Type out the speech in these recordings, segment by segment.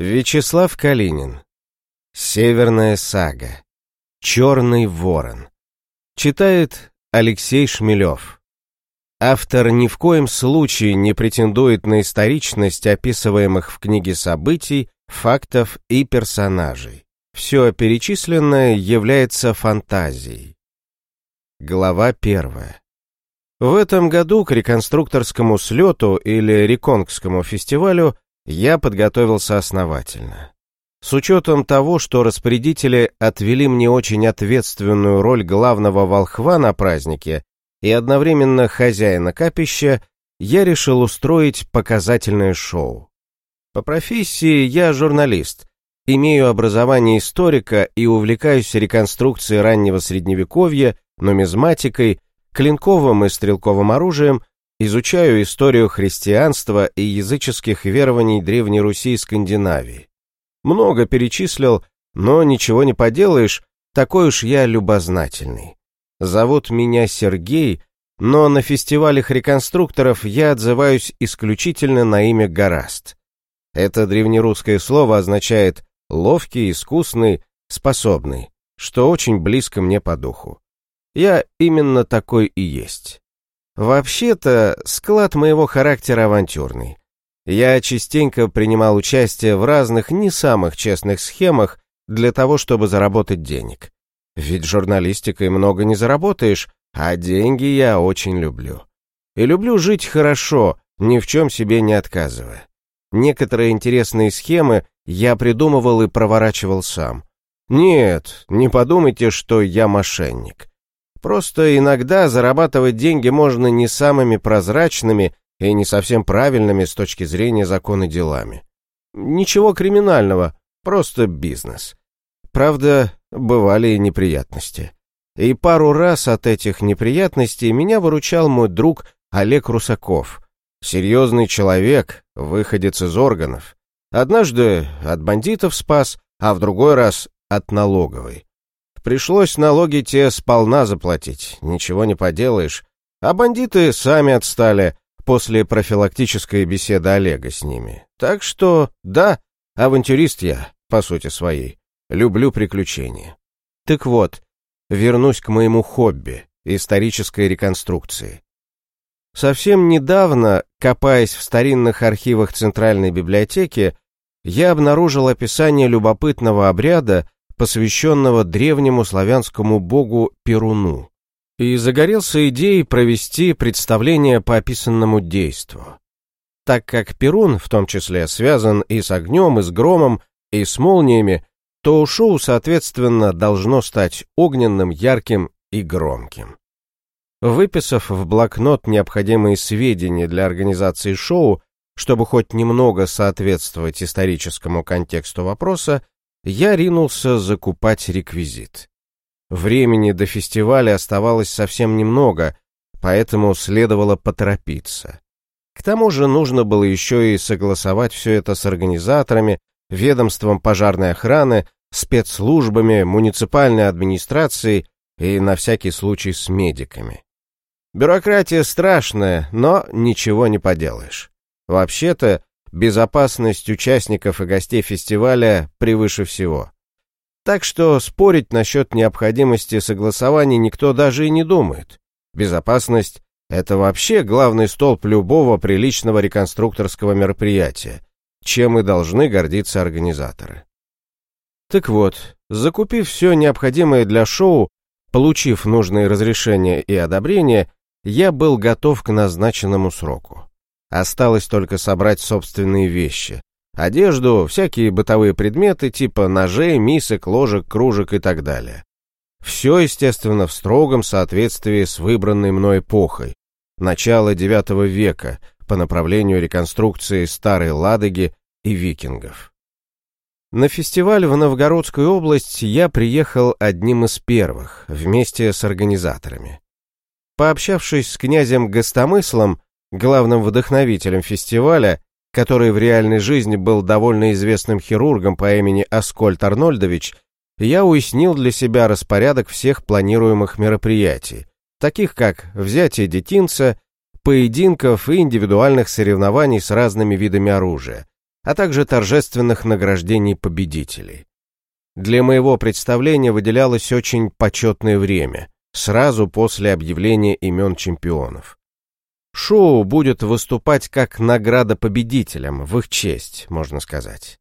Вячеслав Калинин. Северная сага. Черный ворон. Читает Алексей Шмелев. Автор ни в коем случае не претендует на историчность описываемых в книге событий, фактов и персонажей. Все перечисленное является фантазией. Глава первая. В этом году к реконструкторскому слету или реконгскому фестивалю я подготовился основательно. С учетом того, что распорядители отвели мне очень ответственную роль главного волхва на празднике и одновременно хозяина капища, я решил устроить показательное шоу. По профессии я журналист, имею образование историка и увлекаюсь реконструкцией раннего средневековья, нумизматикой, клинковым и стрелковым оружием Изучаю историю христианства и языческих верований Древней Руси и Скандинавии. Много перечислил, но ничего не поделаешь, такой уж я любознательный. Зовут меня Сергей, но на фестивалях реконструкторов я отзываюсь исключительно на имя Гораст. Это древнерусское слово означает «ловкий, искусный, способный», что очень близко мне по духу. Я именно такой и есть. Вообще-то, склад моего характера авантюрный. Я частенько принимал участие в разных не самых честных схемах для того, чтобы заработать денег. Ведь журналистикой много не заработаешь, а деньги я очень люблю. И люблю жить хорошо, ни в чем себе не отказывая. Некоторые интересные схемы я придумывал и проворачивал сам. Нет, не подумайте, что я мошенник. Просто иногда зарабатывать деньги можно не самыми прозрачными и не совсем правильными с точки зрения закона делами. Ничего криминального, просто бизнес. Правда, бывали и неприятности. И пару раз от этих неприятностей меня выручал мой друг Олег Русаков. Серьезный человек, выходец из органов. Однажды от бандитов спас, а в другой раз от налоговой. Пришлось налоги те сполна заплатить, ничего не поделаешь. А бандиты сами отстали после профилактической беседы Олега с ними. Так что, да, авантюрист я, по сути своей. Люблю приключения. Так вот, вернусь к моему хобби — исторической реконструкции. Совсем недавно, копаясь в старинных архивах Центральной библиотеки, я обнаружил описание любопытного обряда, посвященного древнему славянскому богу Перуну, и загорелся идеей провести представление по описанному действу. Так как Перун, в том числе, связан и с огнем, и с громом, и с молниями, то шоу, соответственно, должно стать огненным, ярким и громким. Выписав в блокнот необходимые сведения для организации шоу, чтобы хоть немного соответствовать историческому контексту вопроса, я ринулся закупать реквизит. Времени до фестиваля оставалось совсем немного, поэтому следовало поторопиться. К тому же нужно было еще и согласовать все это с организаторами, ведомством пожарной охраны, спецслужбами, муниципальной администрацией и на всякий случай с медиками. Бюрократия страшная, но ничего не поделаешь. Вообще-то, Безопасность участников и гостей фестиваля превыше всего. Так что спорить насчет необходимости согласования никто даже и не думает. Безопасность — это вообще главный столб любого приличного реконструкторского мероприятия, чем и должны гордиться организаторы. Так вот, закупив все необходимое для шоу, получив нужные разрешения и одобрения, я был готов к назначенному сроку. Осталось только собрать собственные вещи. Одежду, всякие бытовые предметы типа ножей, мисок, ложек, кружек и так далее. Все, естественно, в строгом соответствии с выбранной мной эпохой. Начало IX века по направлению реконструкции Старой Ладоги и викингов. На фестиваль в Новгородскую область я приехал одним из первых, вместе с организаторами. Пообщавшись с князем Гостомыслом, главным вдохновителем фестиваля, который в реальной жизни был довольно известным хирургом по имени Аскольд Арнольдович, я уяснил для себя распорядок всех планируемых мероприятий, таких как взятие детинца, поединков и индивидуальных соревнований с разными видами оружия, а также торжественных награждений победителей. Для моего представления выделялось очень почетное время, сразу после объявления имен чемпионов. Шоу будет выступать как награда победителям, в их честь, можно сказать.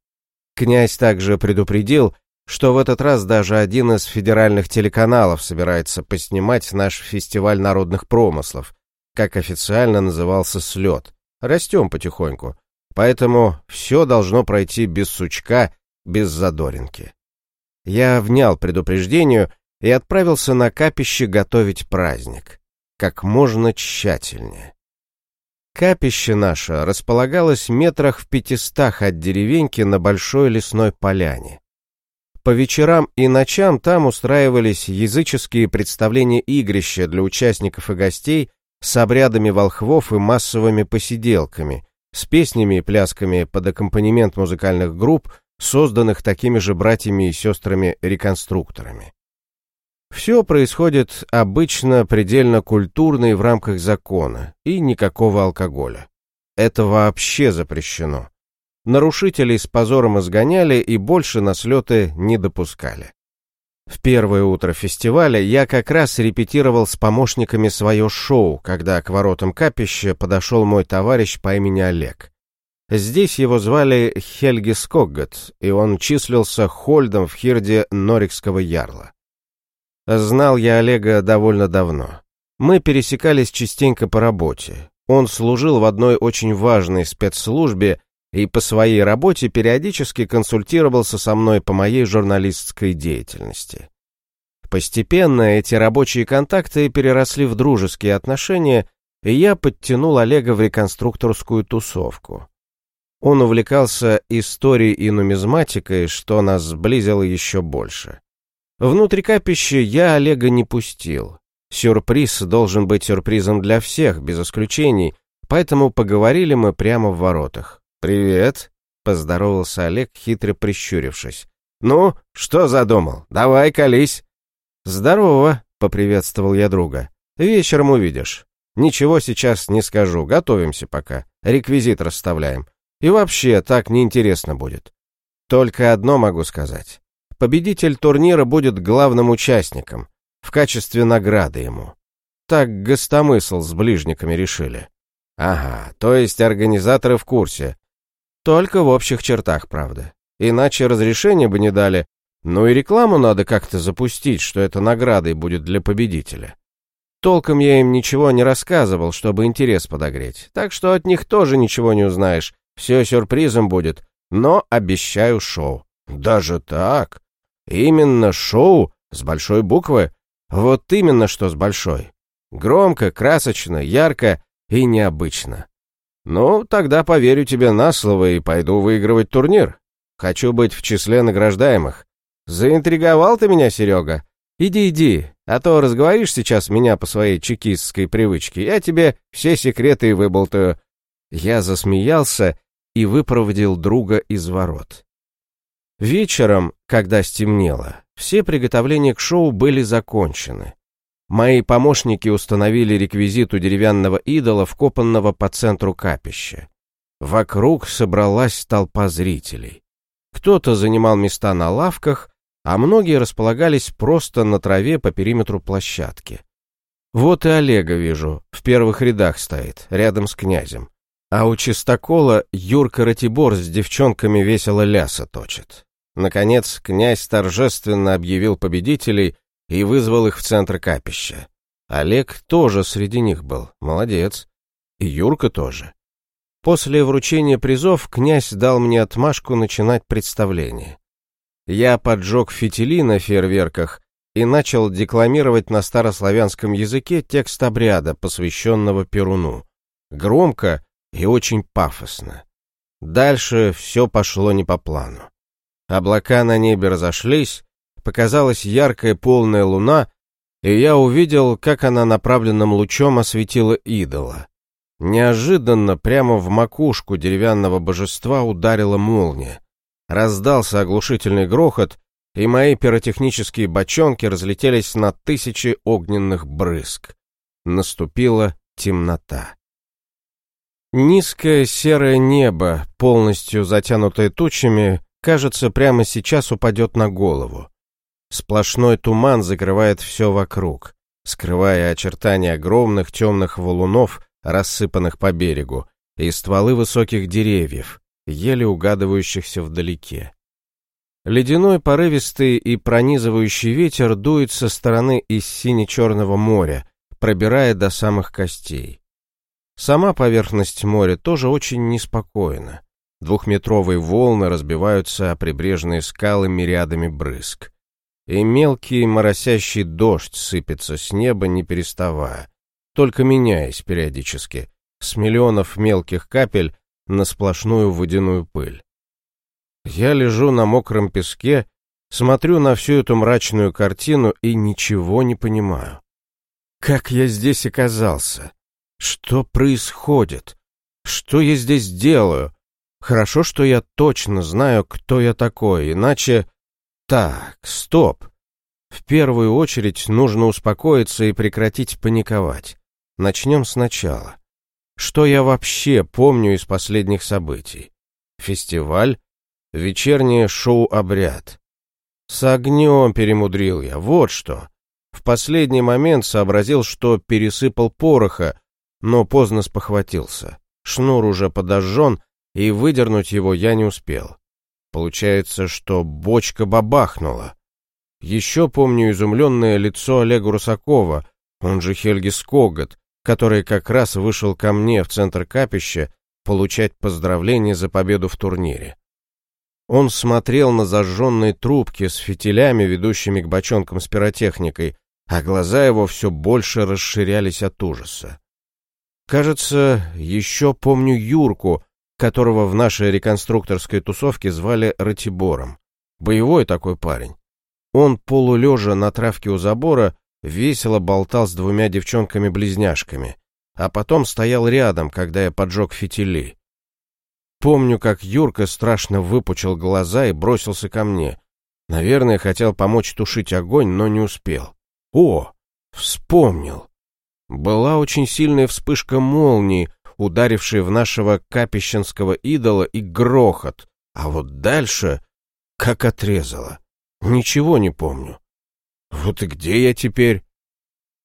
Князь также предупредил, что в этот раз даже один из федеральных телеканалов собирается поснимать наш фестиваль народных промыслов, как официально назывался слет. Растем потихоньку, поэтому все должно пройти без сучка, без задоринки. Я внял предупреждению и отправился на капище готовить праздник. Как можно тщательнее. Капище наше располагалось метрах в пятистах от деревеньки на большой лесной поляне. По вечерам и ночам там устраивались языческие представления игрища для участников и гостей с обрядами волхвов и массовыми посиделками, с песнями и плясками под аккомпанемент музыкальных групп, созданных такими же братьями и сестрами-реконструкторами. Все происходит обычно предельно культурно и в рамках закона, и никакого алкоголя. Это вообще запрещено. Нарушителей с позором изгоняли и больше на слеты не допускали. В первое утро фестиваля я как раз репетировал с помощниками свое шоу, когда к воротам капища подошел мой товарищ по имени Олег. Здесь его звали Хельги Скоггат, и он числился хольдом в хирде Норикского ярла. Знал я Олега довольно давно. Мы пересекались частенько по работе. Он служил в одной очень важной спецслужбе и по своей работе периодически консультировался со мной по моей журналистской деятельности. Постепенно эти рабочие контакты переросли в дружеские отношения, и я подтянул Олега в реконструкторскую тусовку. Он увлекался историей и нумизматикой, что нас сблизило еще больше. Внутри капища я Олега не пустил. Сюрприз должен быть сюрпризом для всех, без исключений, поэтому поговорили мы прямо в воротах. «Привет», — поздоровался Олег, хитро прищурившись. «Ну, что задумал? Давай, колись». «Здорово», — поприветствовал я друга. «Вечером увидишь. Ничего сейчас не скажу, готовимся пока. Реквизит расставляем. И вообще, так неинтересно будет. Только одно могу сказать. Победитель турнира будет главным участником, в качестве награды ему. Так гостомысл с ближниками решили. Ага, то есть организаторы в курсе. Только в общих чертах, правда. Иначе разрешения бы не дали. Ну и рекламу надо как-то запустить, что это наградой будет для победителя. Толком я им ничего не рассказывал, чтобы интерес подогреть. Так что от них тоже ничего не узнаешь. Все сюрпризом будет. Но обещаю шоу. Даже так? Именно шоу с большой буквы. Вот именно что с большой. Громко, красочно, ярко и необычно. Ну, тогда поверю тебе на слово и пойду выигрывать турнир. Хочу быть в числе награждаемых. Заинтриговал ты меня, Серега? Иди, иди, а то разговоришь сейчас меня по своей чекистской привычке, я тебе все секреты выболтаю. Я засмеялся и выпроводил друга из ворот. Вечером, когда стемнело, все приготовления к шоу были закончены. Мои помощники установили реквизит у деревянного идола, вкопанного по центру капища. Вокруг собралась толпа зрителей. Кто-то занимал места на лавках, а многие располагались просто на траве по периметру площадки. Вот и Олега вижу, в первых рядах стоит, рядом с князем. А у чистокола Юрка Ратибор с девчонками весело ляса точит. Наконец, князь торжественно объявил победителей и вызвал их в центр капища. Олег тоже среди них был, молодец. И Юрка тоже. После вручения призов князь дал мне отмашку начинать представление. Я поджег фитили на фейерверках и начал декламировать на старославянском языке текст обряда, посвященного Перуну. Громко и очень пафосно. Дальше все пошло не по плану. Облака на небе разошлись, показалась яркая полная луна, и я увидел, как она направленным лучом осветила идола. Неожиданно прямо в макушку деревянного божества ударила молния. Раздался оглушительный грохот, и мои пиротехнические бочонки разлетелись на тысячи огненных брызг. Наступила темнота. Низкое серое небо, полностью затянутое тучами, кажется, прямо сейчас упадет на голову. Сплошной туман закрывает все вокруг, скрывая очертания огромных темных валунов, рассыпанных по берегу, и стволы высоких деревьев, еле угадывающихся вдалеке. Ледяной порывистый и пронизывающий ветер дует со стороны из сине-черного моря, пробирая до самых костей. Сама поверхность моря тоже очень неспокойна. Двухметровые волны разбиваются о прибрежные скалы мириадами брызг. И мелкий моросящий дождь сыпется с неба, не переставая, только меняясь периодически, с миллионов мелких капель на сплошную водяную пыль. Я лежу на мокром песке, смотрю на всю эту мрачную картину и ничего не понимаю. Как я здесь оказался? Что происходит? Что я здесь делаю? Хорошо, что я точно знаю, кто я такой, иначе... Так, стоп. В первую очередь нужно успокоиться и прекратить паниковать. Начнем сначала. Что я вообще помню из последних событий? Фестиваль? Вечернее шоу-обряд. С огнем перемудрил я, вот что. В последний момент сообразил, что пересыпал пороха, но поздно спохватился. Шнур уже подожжен, и выдернуть его я не успел. Получается, что бочка бабахнула. Еще помню изумленное лицо Олега Русакова, он же Хельги Скогот, который как раз вышел ко мне в центр капища получать поздравления за победу в турнире. Он смотрел на зажженные трубки с фитилями, ведущими к бочонкам с пиротехникой, а глаза его все больше расширялись от ужаса. Кажется, еще помню Юрку, которого в нашей реконструкторской тусовке звали Ратибором. Боевой такой парень. Он, полулежа на травке у забора, весело болтал с двумя девчонками-близняшками, а потом стоял рядом, когда я поджег фитили. Помню, как Юрка страшно выпучил глаза и бросился ко мне. Наверное, хотел помочь тушить огонь, но не успел. О, вспомнил. Была очень сильная вспышка молнии, ударившая в нашего капищенского идола, и грохот. А вот дальше как отрезало. Ничего не помню. Вот и где я теперь?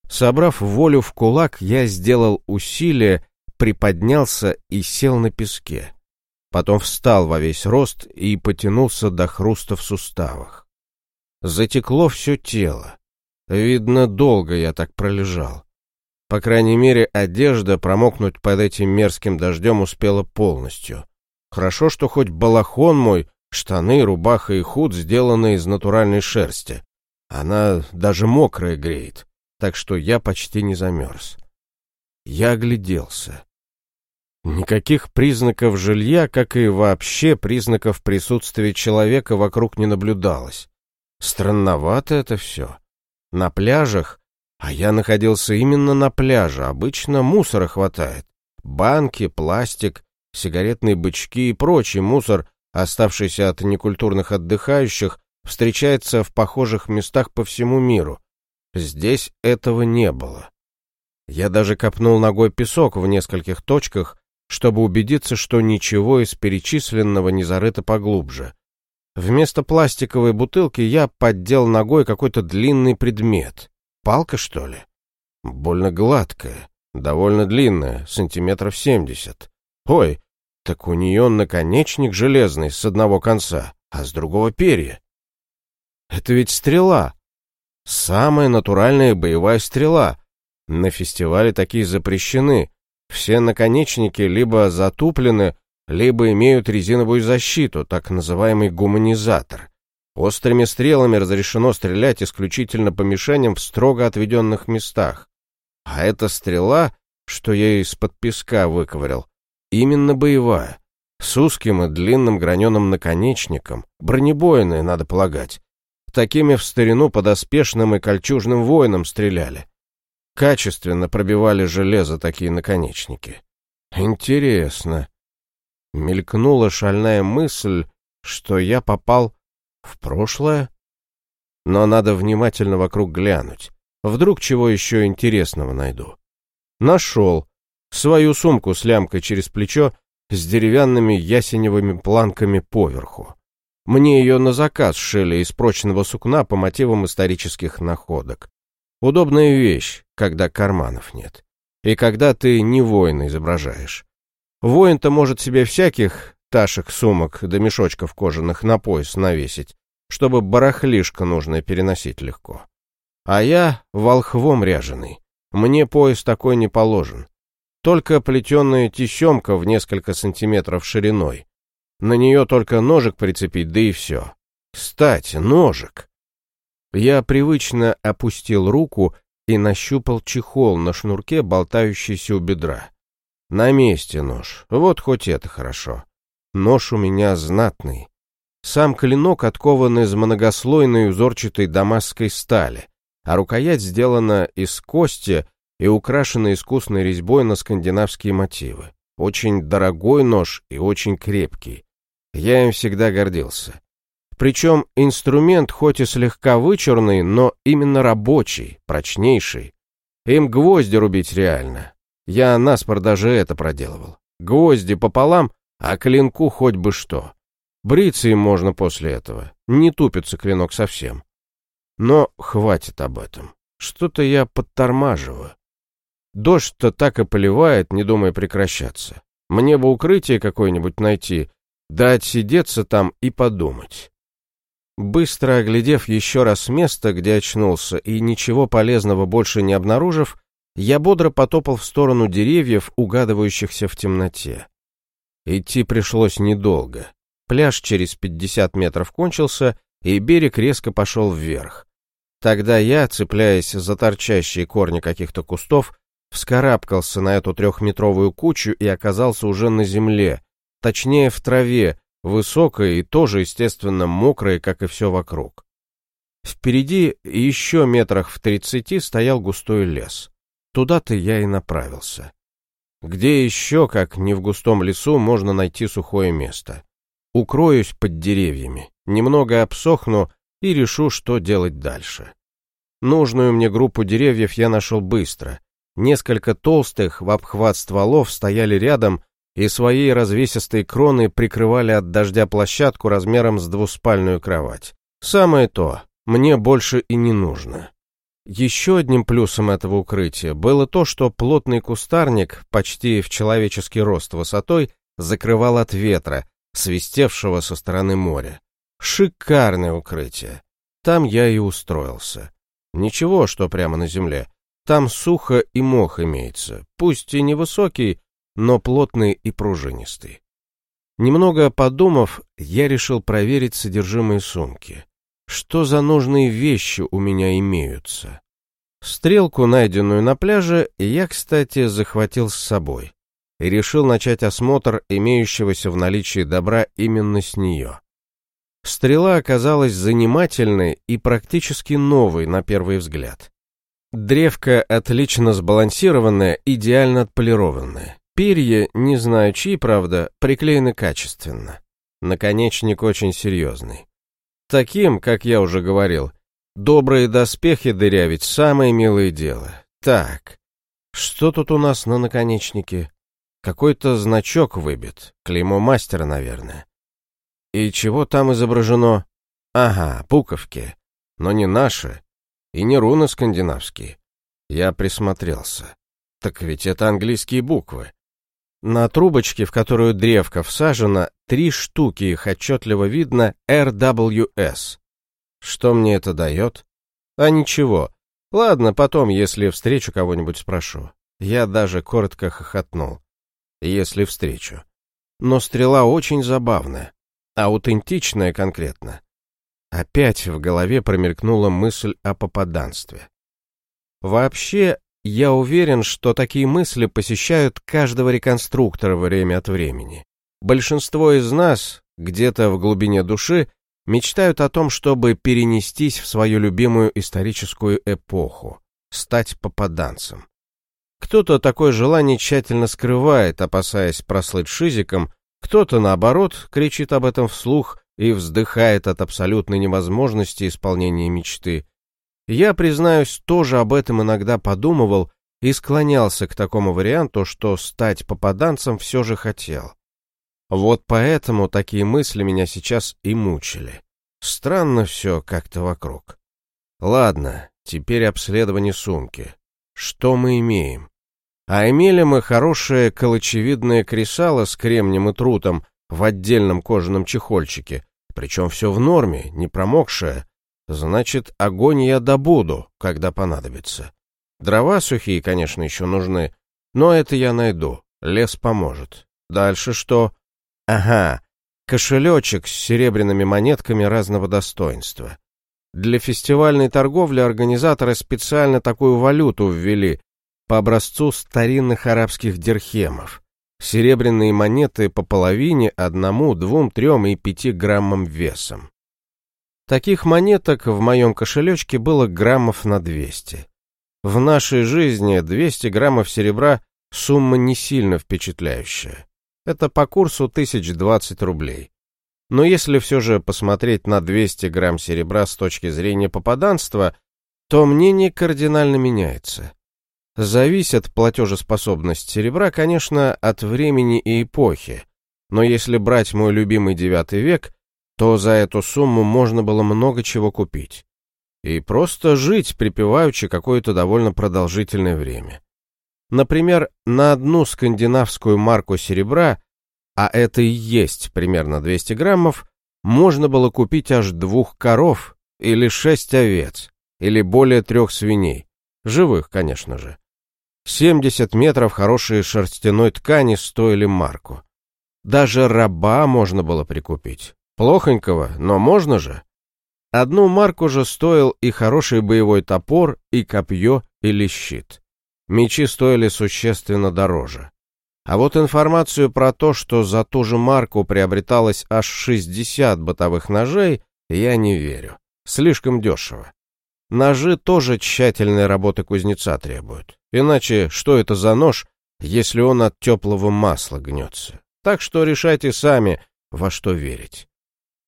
Собрав волю в кулак, я сделал усилие, приподнялся и сел на песке потом встал во весь рост и потянулся до хруста в суставах. Затекло все тело. Видно, долго я так пролежал. По крайней мере, одежда промокнуть под этим мерзким дождем успела полностью. Хорошо, что хоть балахон мой, штаны, рубаха и худ сделаны из натуральной шерсти. Она даже мокрая греет, так что я почти не замерз. Я огляделся. Никаких признаков жилья, как и вообще признаков присутствия человека вокруг не наблюдалось. Странновато это все. На пляжах, а я находился именно на пляже, обычно мусора хватает. Банки, пластик, сигаретные бычки и прочий мусор, оставшийся от некультурных отдыхающих, встречается в похожих местах по всему миру. Здесь этого не было. Я даже копнул ногой песок в нескольких точках, чтобы убедиться, что ничего из перечисленного не зарыто поглубже. Вместо пластиковой бутылки я поддел ногой какой-то длинный предмет. Палка, что ли? Больно гладкая, довольно длинная, сантиметров семьдесят. Ой, так у нее наконечник железный с одного конца, а с другого перья. Это ведь стрела. Самая натуральная боевая стрела. На фестивале такие запрещены, все наконечники либо затуплены, либо имеют резиновую защиту, так называемый гуманизатор. Острыми стрелами разрешено стрелять исключительно по мишеням в строго отведенных местах. А эта стрела, что я из-под песка выковырял, именно боевая, с узким и длинным граненым наконечником, бронебойная, надо полагать. Такими в старину подоспешным и кольчужным воинам стреляли. Качественно пробивали железо такие наконечники. Интересно. Мелькнула шальная мысль, что я попал в прошлое? Но надо внимательно вокруг глянуть. Вдруг чего еще интересного найду. Нашел. Свою сумку с лямкой через плечо с деревянными ясеневыми планками поверху. Мне ее на заказ шили из прочного сукна по мотивам исторических находок. Удобная вещь, когда карманов нет. И когда ты не воина изображаешь. Воин-то может себе всяких ташек, сумок да мешочков кожаных на пояс навесить, чтобы барахлишко нужное переносить легко. А я волхвом ряженый. Мне пояс такой не положен. Только плетеная тесемка в несколько сантиметров шириной. На нее только ножик прицепить, да и все. Кстати, ножик. Я привычно опустил руку и нащупал чехол на шнурке, болтающийся у бедра. На месте нож, вот хоть это хорошо. Нож у меня знатный. Сам клинок откован из многослойной узорчатой дамасской стали, а рукоять сделана из кости и украшена искусной резьбой на скандинавские мотивы. Очень дорогой нож и очень крепкий. Я им всегда гордился. Причем инструмент хоть и слегка вычурный, но именно рабочий, прочнейший. Им гвозди рубить реально. Я наспор даже это проделывал. Гвозди пополам, а клинку хоть бы что. Бриться им можно после этого. Не тупится клинок совсем. Но хватит об этом. Что-то я подтормаживаю. Дождь-то так и поливает, не думая прекращаться. Мне бы укрытие какое-нибудь найти, да отсидеться там и подумать. Быстро оглядев еще раз место, где очнулся, и ничего полезного больше не обнаружив, я бодро потопал в сторону деревьев, угадывающихся в темноте. Идти пришлось недолго. Пляж через 50 метров кончился, и берег резко пошел вверх. Тогда я, цепляясь за торчащие корни каких-то кустов, вскарабкался на эту трехметровую кучу и оказался уже на земле, точнее в траве, высокой и тоже, естественно, мокрой, как и все вокруг. Впереди еще метрах в тридцати стоял густой лес. Туда-то я и направился. Где еще, как не в густом лесу, можно найти сухое место? Укроюсь под деревьями, немного обсохну и решу, что делать дальше. Нужную мне группу деревьев я нашел быстро. Несколько толстых в обхват стволов стояли рядом и своей развесистой кроной прикрывали от дождя площадку размером с двуспальную кровать. Самое то, мне больше и не нужно. Еще одним плюсом этого укрытия было то, что плотный кустарник, почти в человеческий рост высотой, закрывал от ветра, свистевшего со стороны моря. Шикарное укрытие. Там я и устроился. Ничего, что прямо на земле. Там сухо и мох имеется, пусть и невысокий, но плотный и пружинистый. Немного подумав, я решил проверить содержимое сумки что за нужные вещи у меня имеются. Стрелку, найденную на пляже, я, кстати, захватил с собой и решил начать осмотр имеющегося в наличии добра именно с нее. Стрела оказалась занимательной и практически новой на первый взгляд. Древко отлично сбалансированное, идеально отполированное. Перья, не знаю чьи, правда, приклеены качественно. Наконечник очень серьезный. Таким, как я уже говорил, добрые доспехи дырявить — самое милое дело. Так, что тут у нас на наконечнике? Какой-то значок выбит, клеймо мастера, наверное. И чего там изображено? Ага, буковки, но не наши, и не руны скандинавские. Я присмотрелся. Так ведь это английские буквы. На трубочке, в которую древко всажено, три штуки, их отчетливо видно RWS. Что мне это дает? А ничего. Ладно, потом, если встречу кого-нибудь спрошу. Я даже коротко хохотнул. Если встречу. Но стрела очень забавная. Аутентичная конкретно. Опять в голове промелькнула мысль о попаданстве. Вообще, я уверен, что такие мысли посещают каждого реконструктора время от времени. Большинство из нас, где-то в глубине души, мечтают о том, чтобы перенестись в свою любимую историческую эпоху, стать попаданцем. Кто-то такое желание тщательно скрывает, опасаясь прослыть шизиком, кто-то, наоборот, кричит об этом вслух и вздыхает от абсолютной невозможности исполнения мечты. Я, признаюсь, тоже об этом иногда подумывал, и склонялся к такому варианту, что стать попаданцем все же хотел. Вот поэтому такие мысли меня сейчас и мучили. Странно все как-то вокруг. Ладно, теперь обследование сумки. Что мы имеем? А имели мы хорошее колочевидное кресало с кремнем и трутом в отдельном кожаном чехольчике, причем все в норме, не промокшее. Значит, огонь я добуду, когда понадобится. Дрова сухие, конечно, еще нужны, но это я найду, лес поможет. Дальше что? Ага, кошелечек с серебряными монетками разного достоинства. Для фестивальной торговли организаторы специально такую валюту ввели по образцу старинных арабских дирхемов. Серебряные монеты по половине, одному, двум, трем и пяти граммам весом. Таких монеток в моем кошелечке было граммов на 200. В нашей жизни 200 граммов серебра – сумма не сильно впечатляющая. Это по курсу 1020 рублей. Но если все же посмотреть на 200 грамм серебра с точки зрения попаданства, то мнение кардинально меняется. Зависит платежеспособность серебра, конечно, от времени и эпохи, но если брать мой любимый девятый век, то за эту сумму можно было много чего купить. И просто жить припеваючи какое-то довольно продолжительное время. Например, на одну скандинавскую марку серебра, а это и есть примерно 200 граммов, можно было купить аж двух коров или шесть овец, или более трех свиней, живых, конечно же. 70 метров хорошей шерстяной ткани стоили марку. Даже раба можно было прикупить. Плохонького, но можно же. Одну марку же стоил и хороший боевой топор, и копье, или щит. Мечи стоили существенно дороже. А вот информацию про то, что за ту же марку приобреталось аж 60 бытовых ножей, я не верю. Слишком дешево. Ножи тоже тщательной работы кузнеца требуют. Иначе что это за нож, если он от теплого масла гнется? Так что решайте сами, во что верить.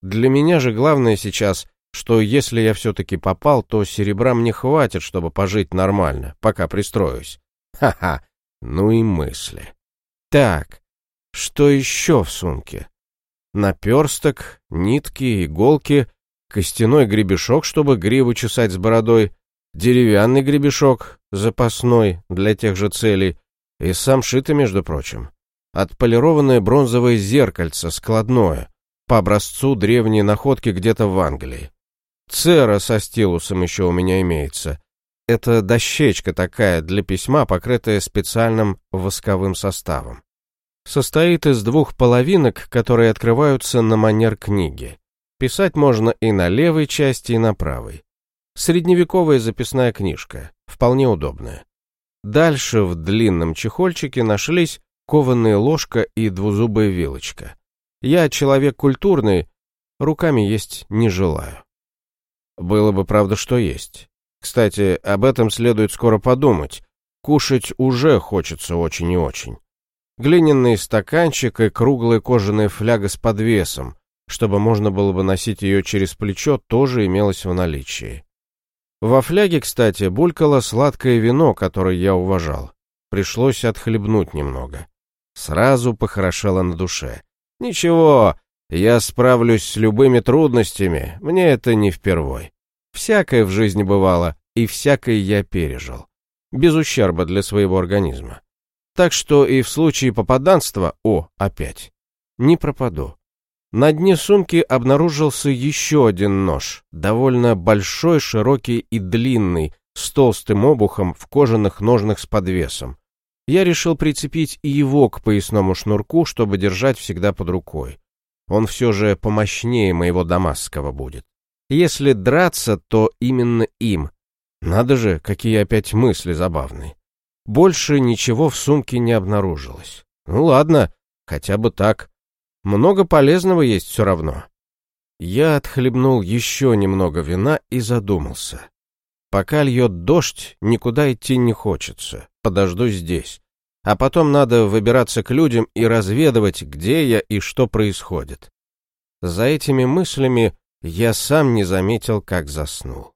Для меня же главное сейчас, что если я все-таки попал, то серебра мне хватит, чтобы пожить нормально, пока пристроюсь. Ха-ха, ну и мысли. Так, что еще в сумке? Наперсток, нитки, иголки, костяной гребешок, чтобы гриву чесать с бородой, деревянный гребешок, запасной, для тех же целей, и сам шитый, между прочим. Отполированное бронзовое зеркальце, складное, по образцу древней находки где-то в Англии. Цера со стилусом еще у меня имеется. Это дощечка такая для письма, покрытая специальным восковым составом. Состоит из двух половинок, которые открываются на манер книги. Писать можно и на левой части, и на правой. Средневековая записная книжка, вполне удобная. Дальше в длинном чехольчике нашлись кованая ложка и двузубая вилочка. Я человек культурный, руками есть не желаю. Было бы правда, что есть. Кстати, об этом следует скоро подумать. Кушать уже хочется очень и очень. Глиняный стаканчик и круглая кожаная фляга с подвесом, чтобы можно было бы носить ее через плечо, тоже имелось в наличии. Во фляге, кстати, булькало сладкое вино, которое я уважал. Пришлось отхлебнуть немного. Сразу похорошело на душе. Ничего, я справлюсь с любыми трудностями, мне это не впервой. Всякое в жизни бывало, и всякое я пережил. Без ущерба для своего организма. Так что и в случае попаданства, о, опять, не пропаду. На дне сумки обнаружился еще один нож, довольно большой, широкий и длинный, с толстым обухом в кожаных ножнах с подвесом. Я решил прицепить и его к поясному шнурку, чтобы держать всегда под рукой. Он все же помощнее моего дамасского будет. Если драться, то именно им. Надо же, какие опять мысли забавные. Больше ничего в сумке не обнаружилось. Ну ладно, хотя бы так. Много полезного есть все равно. Я отхлебнул еще немного вина и задумался. Пока льет дождь, никуда идти не хочется. Подожду здесь. А потом надо выбираться к людям и разведывать, где я и что происходит. За этими мыслями я сам не заметил, как заснул.